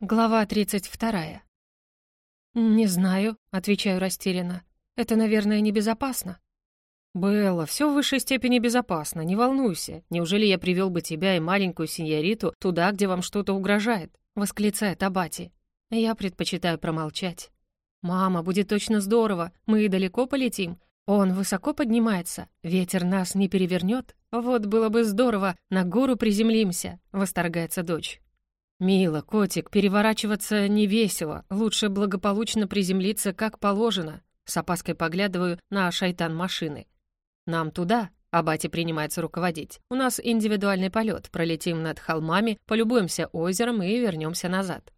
Глава 32. «Не знаю», — отвечаю растерянно. «Это, наверное, небезопасно». «Белла, все в высшей степени безопасно, не волнуйся. Неужели я привел бы тебя и маленькую сеньориту туда, где вам что-то угрожает?» — восклицает Абати. Я предпочитаю промолчать. «Мама, будет точно здорово, мы далеко полетим. Он высоко поднимается, ветер нас не перевернет. Вот было бы здорово, на гору приземлимся», — восторгается дочь. «Мила, котик, переворачиваться не весело. Лучше благополучно приземлиться, как положено». С опаской поглядываю на шайтан машины. «Нам туда?» А батя принимается руководить. «У нас индивидуальный полет. Пролетим над холмами, полюбуемся озером и вернемся назад».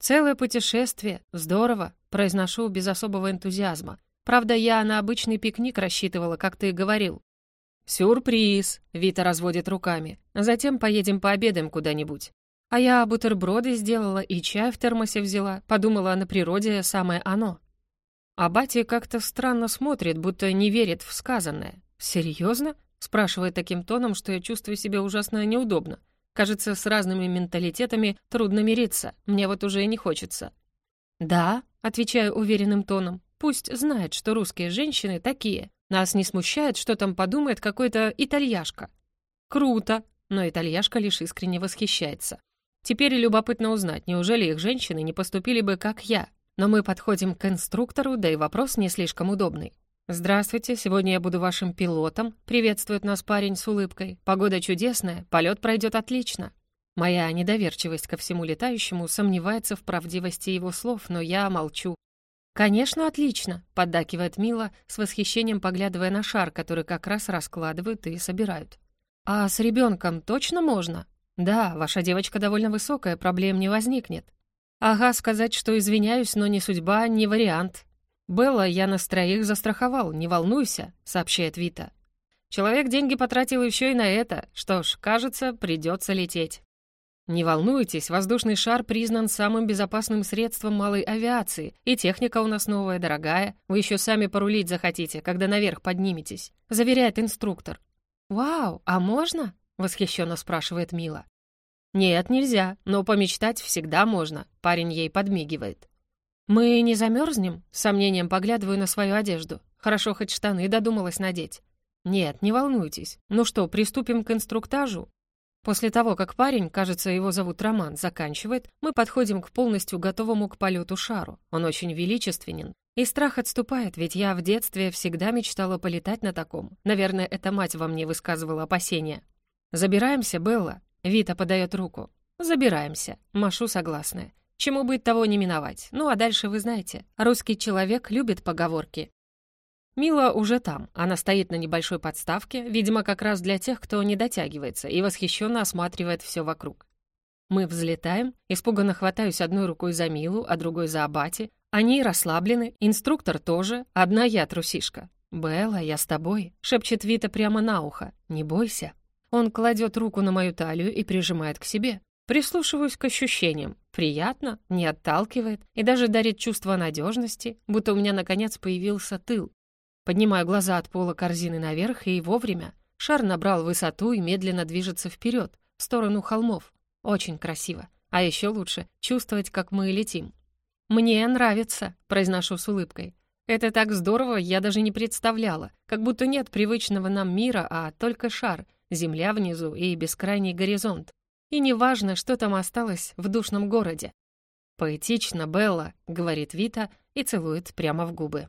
«Целое путешествие. Здорово», — произношу без особого энтузиазма. «Правда, я на обычный пикник рассчитывала, как ты говорил». «Сюрприз!» — Вита разводит руками. «Затем поедем пообедаем куда-нибудь. А я бутерброды сделала и чай в термосе взяла, подумала, на природе самое оно. А батя как-то странно смотрит, будто не верит в сказанное. «Серьезно?» — спрашивает таким тоном, что я чувствую себя ужасно неудобно. Кажется, с разными менталитетами трудно мириться, мне вот уже и не хочется. «Да», — отвечаю уверенным тоном, «пусть знает, что русские женщины такие. Нас не смущает, что там подумает какой-то итальяшка». «Круто!» Но итальяшка лишь искренне восхищается. Теперь любопытно узнать, неужели их женщины не поступили бы, как я. Но мы подходим к инструктору, да и вопрос не слишком удобный. «Здравствуйте, сегодня я буду вашим пилотом», — приветствует нас парень с улыбкой. «Погода чудесная, полет пройдет отлично». Моя недоверчивость ко всему летающему сомневается в правдивости его слов, но я молчу. «Конечно, отлично», — поддакивает Мила, с восхищением поглядывая на шар, который как раз раскладывают и собирают. «А с ребенком точно можно?» «Да, ваша девочка довольно высокая, проблем не возникнет». «Ага, сказать, что извиняюсь, но не судьба, не вариант». «Белла, я нас троих застраховал, не волнуйся», — сообщает Вита. «Человек деньги потратил еще и на это. Что ж, кажется, придется лететь». «Не волнуйтесь, воздушный шар признан самым безопасным средством малой авиации, и техника у нас новая, дорогая. Вы еще сами порулить захотите, когда наверх подниметесь», — заверяет инструктор. «Вау, а можно?» — восхищенно спрашивает Мила. «Нет, нельзя, но помечтать всегда можно», — парень ей подмигивает. «Мы не замерзнем?» — с сомнением поглядываю на свою одежду. Хорошо, хоть штаны додумалась надеть. «Нет, не волнуйтесь. Ну что, приступим к инструктажу?» После того, как парень, кажется, его зовут Роман, заканчивает, мы подходим к полностью готовому к полету шару. Он очень величественен. И страх отступает, ведь я в детстве всегда мечтала полетать на таком. Наверное, эта мать во мне высказывала опасения. «Забираемся, Белла?» Вита подает руку. «Забираемся». Машу согласная. Чему быть, того не миновать. Ну а дальше вы знаете. Русский человек любит поговорки. Мила уже там. Она стоит на небольшой подставке, видимо, как раз для тех, кто не дотягивается, и восхищенно осматривает все вокруг. Мы взлетаем, испуганно хватаюсь одной рукой за Милу, а другой за Абати. Они расслаблены, инструктор тоже, одна я трусишка. «Белла, я с тобой», — шепчет Вита прямо на ухо. «Не бойся». Он кладет руку на мою талию и прижимает к себе. Прислушиваюсь к ощущениям. Приятно, не отталкивает и даже дарит чувство надежности, будто у меня наконец появился тыл. Поднимаю глаза от пола корзины наверх, и вовремя. Шар набрал высоту и медленно движется вперед, в сторону холмов. Очень красиво. А еще лучше чувствовать, как мы летим. «Мне нравится», — произношу с улыбкой. «Это так здорово, я даже не представляла. Как будто нет привычного нам мира, а только шар — земля внизу и бескрайний горизонт. И неважно, что там осталось в душном городе. «Поэтично, Белла», — говорит Вита и целует прямо в губы.